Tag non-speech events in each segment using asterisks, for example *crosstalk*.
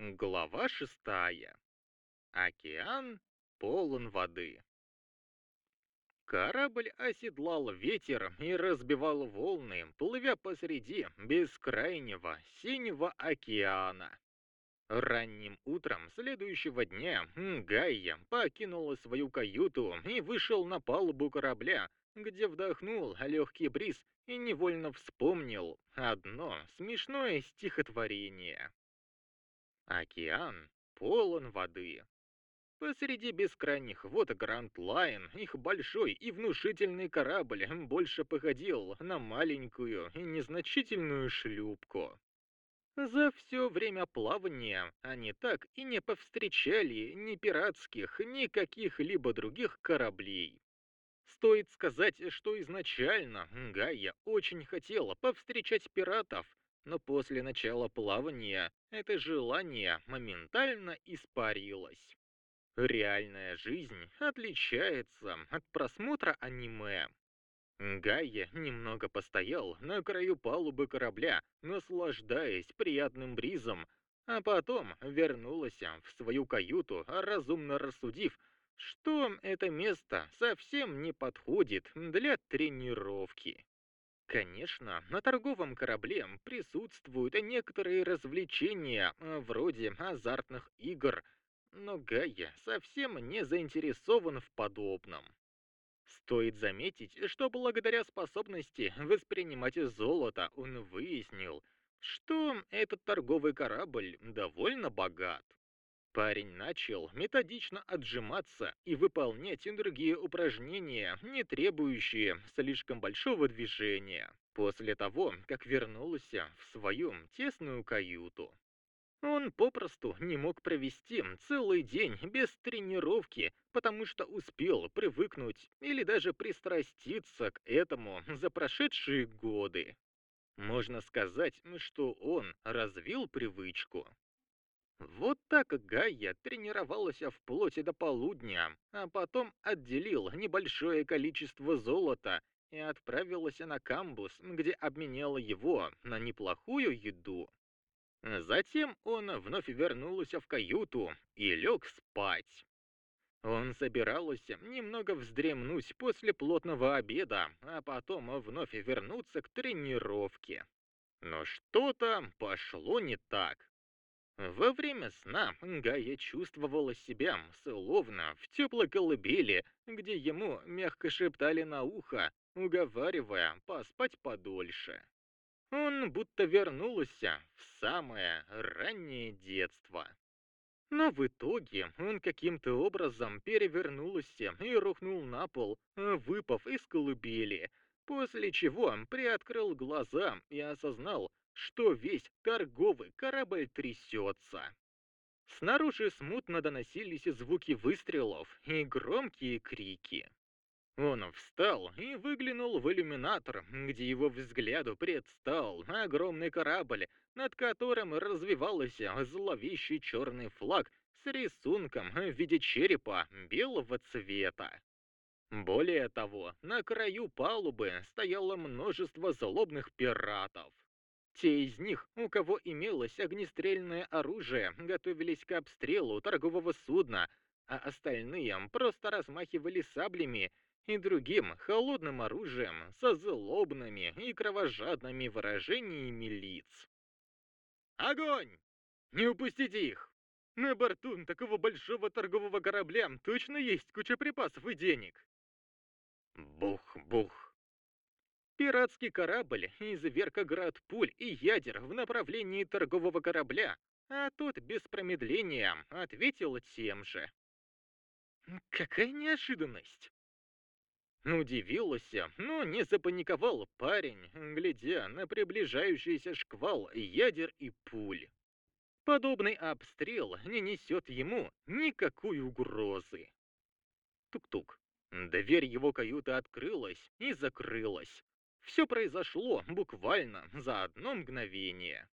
Глава шестая. Океан полон воды. Корабль оседлал ветер и разбивал волны, плывя посреди бескрайнего синего океана. Ранним утром следующего дня Гайя покинул свою каюту и вышел на палубу корабля, где вдохнул легкий бриз и невольно вспомнил одно смешное стихотворение. Океан полон воды. Посреди бескрайних вод Гранд Лайн, их большой и внушительный корабль, больше походил на маленькую и незначительную шлюпку. За все время плавания они так и не повстречали ни пиратских, ни каких-либо других кораблей. Стоит сказать, что изначально Гайя очень хотела повстречать пиратов, но после начала плавания это желание моментально испарилось. Реальная жизнь отличается от просмотра аниме. Гайя немного постоял на краю палубы корабля, наслаждаясь приятным бризом, а потом вернулась в свою каюту, разумно рассудив, что это место совсем не подходит для тренировки. Конечно, на торговом корабле присутствуют некоторые развлечения, э, вроде азартных игр, но Гайя совсем не заинтересован в подобном. Стоит заметить, что благодаря способности воспринимать золото он выяснил, что этот торговый корабль довольно богат. Парень начал методично отжиматься и выполнять другие упражнения, не требующие слишком большого движения, после того, как вернулся в свою тесную каюту. Он попросту не мог провести целый день без тренировки, потому что успел привыкнуть или даже пристраститься к этому за прошедшие годы. Можно сказать, что он развил привычку. Вот так Гайя тренировалась вплоть до полудня, а потом отделил небольшое количество золота и отправилась на камбус, где обменяла его на неплохую еду. Затем он вновь вернулся в каюту и лег спать. Он собирался немного вздремнуть после плотного обеда, а потом вновь вернуться к тренировке. Но что-то пошло не так. Во время сна Гая чувствовала себя словно в теплой колыбели, где ему мягко шептали на ухо, уговаривая поспать подольше. Он будто вернулся в самое раннее детство. Но в итоге он каким-то образом перевернулся и рухнул на пол, выпав из колыбели, после чего приоткрыл глаза и осознал, что весь торговый корабль трясется. Снаружи смутно доносились звуки выстрелов и громкие крики. Он встал и выглянул в иллюминатор, где его взгляду предстал огромный корабль, над которым развивался зловещий черный флаг с рисунком в виде черепа белого цвета. Более того, на краю палубы стояло множество злобных пиратов. Те из них, у кого имелось огнестрельное оружие, готовились к обстрелу торгового судна, а остальные просто размахивали саблями и другим холодным оружием со злобными и кровожадными выражениями лиц. «Огонь! Не упустите их! На борту такого большого торгового корабля точно есть куча припасов и денег!» Бух-бух! Пиратский корабль изверг град пуль и ядер в направлении торгового корабля, а тот без промедления ответил тем же. Какая неожиданность! Удивился, но не запаниковал парень, глядя на приближающийся шквал ядер и пуль. Подобный обстрел не несет ему никакой угрозы. Тук-тук. Дверь его каюты открылась и закрылась, все произошло буквально за одно мгновение.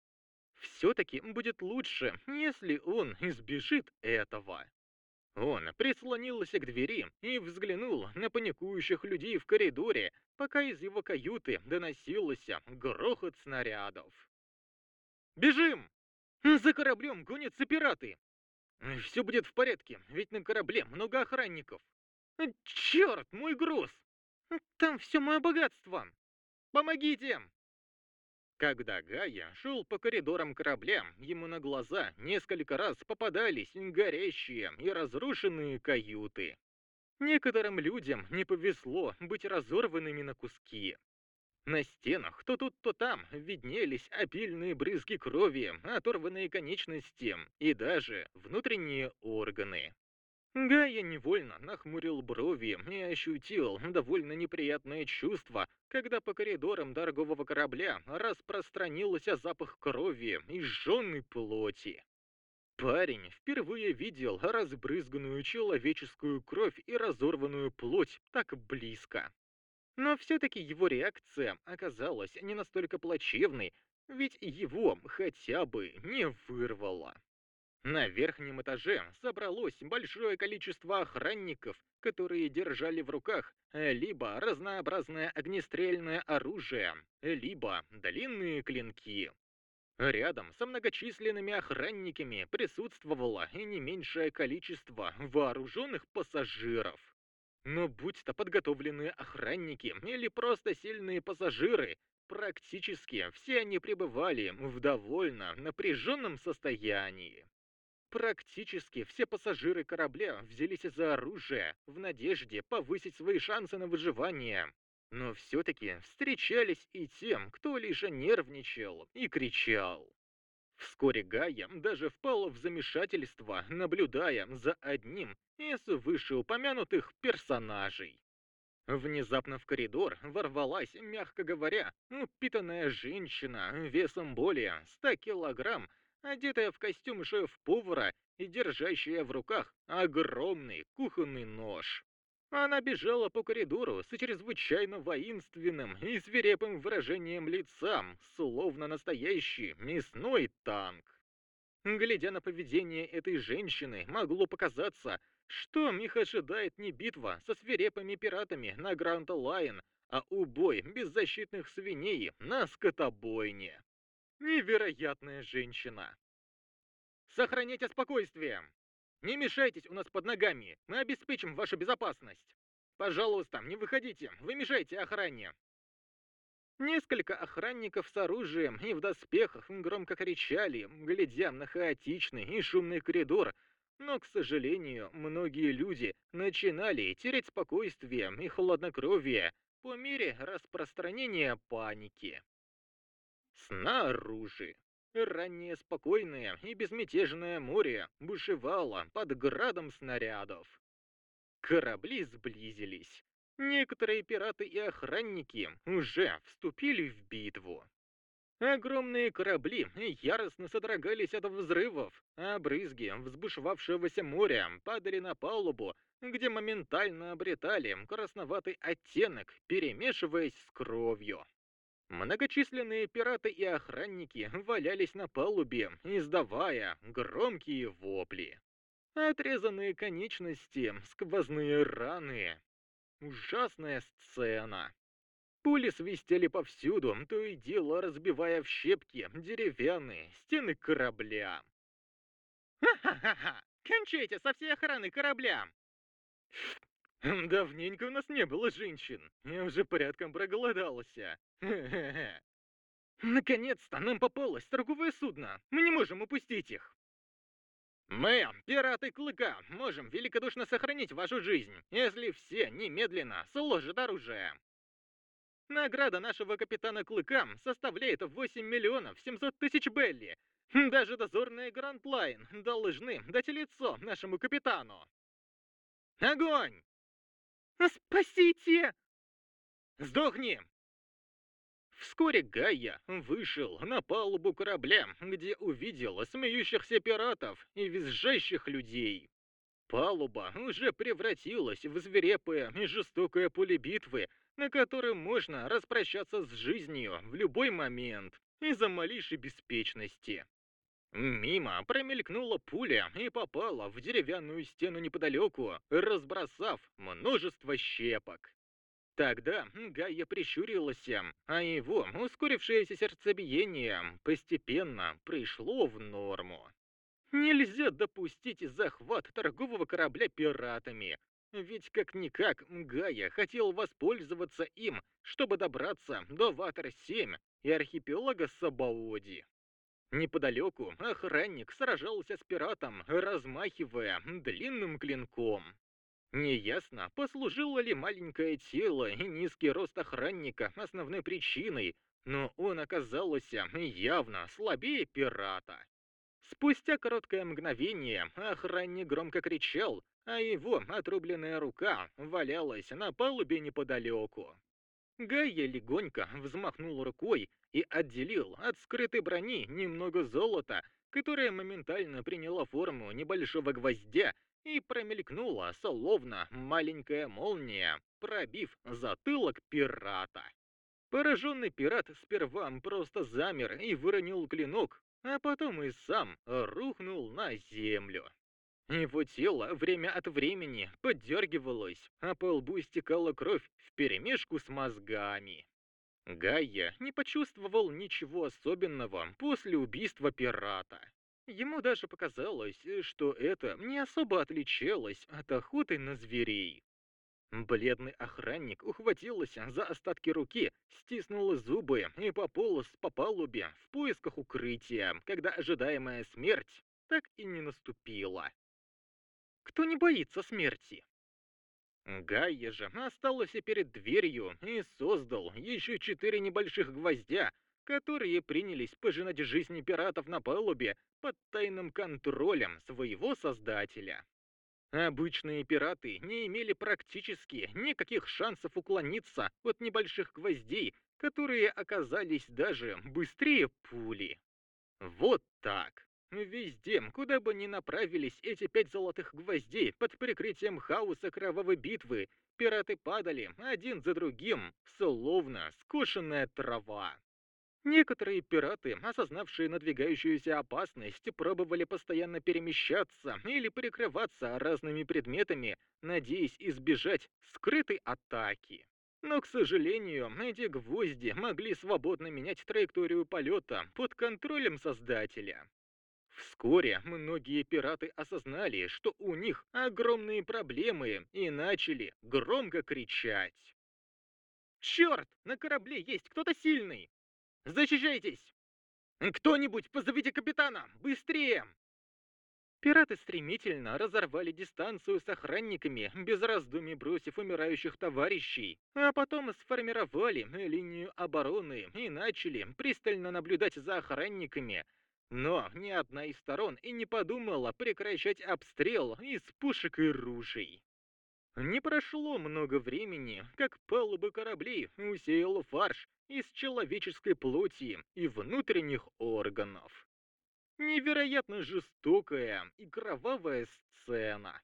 Все-таки будет лучше, если он избежит этого. Он прислонился к двери и взглянул на паникующих людей в коридоре, пока из его каюты доносился грохот снарядов. «Бежим! За кораблем гонятся пираты. Все будет в порядке, ведь на корабле много охранников. Черт, мой груз! Там все мое богатство! Помогите! Когда Гая шел по коридорам корабля, ему на глаза несколько раз попадались горящие и разрушенные каюты. Некоторым людям не повезло быть разорванными на куски. На стенах то тут, то там виднелись обильные брызги крови, оторванные конечности и даже внутренние органы. Гая невольно нахмурил брови и ощутил довольно неприятное чувство, когда по коридорам торгового корабля распространился запах крови и сжженной плоти. Парень впервые видел разбрызганную человеческую кровь и разорванную плоть так близко. Но все-таки его реакция оказалась не настолько плачевной, ведь его хотя бы не вырвало. На верхнем этаже собралось большое количество охранников, которые держали в руках либо разнообразное огнестрельное оружие, либо длинные клинки. Рядом со многочисленными охранниками присутствовало и не меньшее количество вооруженных пассажиров. Но будь то подготовленные охранники или просто сильные пассажиры, практически все они пребывали в довольно напряженном состоянии. Практически все пассажиры корабля взялись за оружие в надежде повысить свои шансы на выживание. Но все-таки встречались и тем, кто лишь нервничал и кричал. Вскоре Гая даже впала в замешательство, наблюдая за одним из вышеупомянутых персонажей. Внезапно в коридор ворвалась, мягко говоря, упитанная женщина весом более 100 килограмм, одетая в костюм шеф-повара и держащая в руках огромный кухонный нож. Она бежала по коридору с чрезвычайно воинственным и свирепым выражением лица, словно настоящий мясной танк. Глядя на поведение этой женщины, могло показаться, что их ожидает не битва со свирепыми пиратами на Гранд Лайн, а убой беззащитных свиней на скотобойне. Невероятная женщина. Сохраняйте спокойствие. Не мешайтесь у нас под ногами, мы обеспечим вашу безопасность. Пожалуйста, не выходите, вы мешаете охране. Несколько охранников с оружием и в доспехах громко кричали, глядя на хаотичный и шумный коридор, но, к сожалению, многие люди начинали терять спокойствие и хладнокровие по мере распространения паники. Снаружи. Ранее спокойное и безмятежное море бушевало под градом снарядов. Корабли сблизились. Некоторые пираты и охранники уже вступили в битву. Огромные корабли яростно содрогались от взрывов, а брызги взбушевавшегося моря падали на палубу, где моментально обретали красноватый оттенок, перемешиваясь с кровью. Многочисленные пираты и охранники *laughs* валялись на палубе, издавая громкие вопли. Отрезанные конечности, сквозные раны. Ужасная сцена. Пули свистели повсюду, то и дело разбивая в щепки деревянные стены корабля. «Ха-ха-ха! Кончайте со всей охраны корабля!» Давненько у нас не было женщин. Я уже порядком проголодался. Наконец-то нам попалось торговое судно. Мы не можем упустить их. Мы, пираты Клыка, можем великодушно сохранить вашу жизнь, если все немедленно сложат оружие. Награда нашего капитана Клыка составляет 8 миллионов 700 тысяч Белли. Даже дозорные Гранд Лайн должны дать лицо нашему капитану. Огонь! «Спасите!» «Сдохни!» Вскоре Гайя вышел на палубу корабля, где увидел смеющихся пиратов и визжащих людей. Палуба уже превратилась в свирепое и жестокое поле битвы, на котором можно распрощаться с жизнью в любой момент из-за малейшей беспечности. Мимо промелькнула пуля и попала в деревянную стену неподалеку, разбросав множество щепок. Тогда Гайя прищурилась, а его ускорившееся сердцебиение постепенно пришло в норму. Нельзя допустить захват торгового корабля пиратами, ведь как-никак Гая хотел воспользоваться им, чтобы добраться до Ватер-7 и архипелага Сабаоди. Неподалеку охранник сражался с пиратом, размахивая длинным клинком. Неясно, послужило ли маленькое тело и низкий рост охранника основной причиной, но он оказался явно слабее пирата. Спустя короткое мгновение охранник громко кричал, а его отрубленная рука валялась на палубе неподалеку. Гайя легонько взмахнул рукой и отделил от скрытой брони немного золота, которое моментально приняло форму небольшого гвоздя и промелькнула, словно маленькая молния, пробив затылок пирата. Пораженный пират сперва просто замер и выронил клинок, а потом и сам рухнул на землю. Его тело время от времени поддергивалось, а по лбу стекала кровь вперемешку с мозгами. Гайя не почувствовал ничего особенного после убийства пирата. Ему даже показалось, что это не особо отличалось от охоты на зверей. Бледный охранник ухватился за остатки руки, стиснул зубы и пополз по палубе в поисках укрытия, когда ожидаемая смерть так и не наступила. Кто не боится смерти? Гайя же остался перед дверью и создал еще четыре небольших гвоздя, которые принялись пожинать жизни пиратов на палубе под тайным контролем своего создателя. Обычные пираты не имели практически никаких шансов уклониться от небольших гвоздей, которые оказались даже быстрее пули. Вот так. Везде, куда бы ни направились эти пять золотых гвоздей под прикрытием хаоса кровавой битвы, пираты падали один за другим, словно скошенная трава. Некоторые пираты, осознавшие надвигающуюся опасность, пробовали постоянно перемещаться или прикрываться разными предметами, надеясь избежать скрытой атаки. Но, к сожалению, эти гвозди могли свободно менять траекторию полета под контролем Создателя. Вскоре многие пираты осознали, что у них огромные проблемы и начали громко кричать. «Черт! На корабле есть кто-то сильный! Защищайтесь! Кто-нибудь позовите капитана! Быстрее!» Пираты стремительно разорвали дистанцию с охранниками, без раздумий бросив умирающих товарищей, а потом сформировали линию обороны и начали пристально наблюдать за охранниками. Но ни одна из сторон и не подумала прекращать обстрел из пушек и ружей. Не прошло много времени, как палубы кораблей усеял фарш из человеческой плоти и внутренних органов. Невероятно жестокая и кровавая сцена.